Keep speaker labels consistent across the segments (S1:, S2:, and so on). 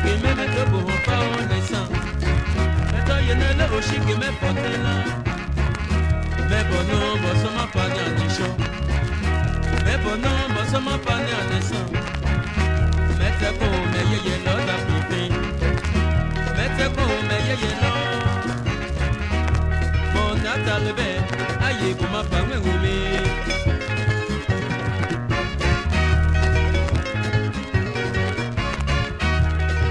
S1: oshiki me me to bo pa o san me to ye na le oshiki me po te na me bo no bo so ma pa ni ani sho me bo no bo so ma pa ni ani san me te ko me ye ye lo da pi pi me te ko me ye ye lo mo na ta le be aye bo ma pa we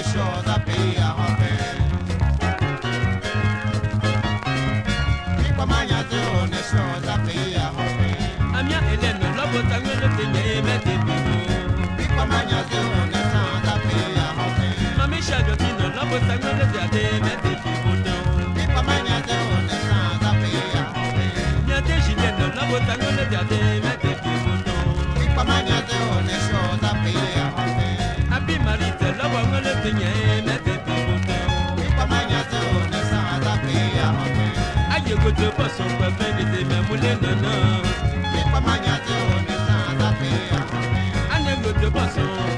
S1: I'm hope
S2: Kwa manya teo nesiona
S1: Amia
S2: manya Mamisha pas baso papa même te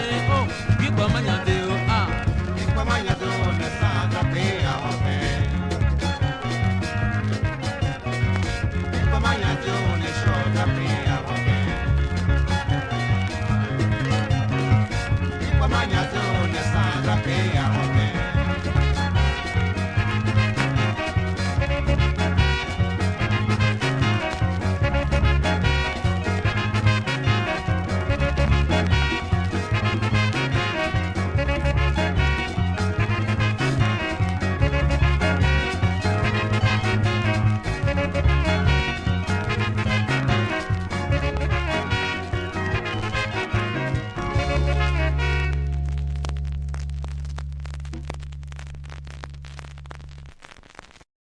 S2: bagnagione
S3: sciocca prima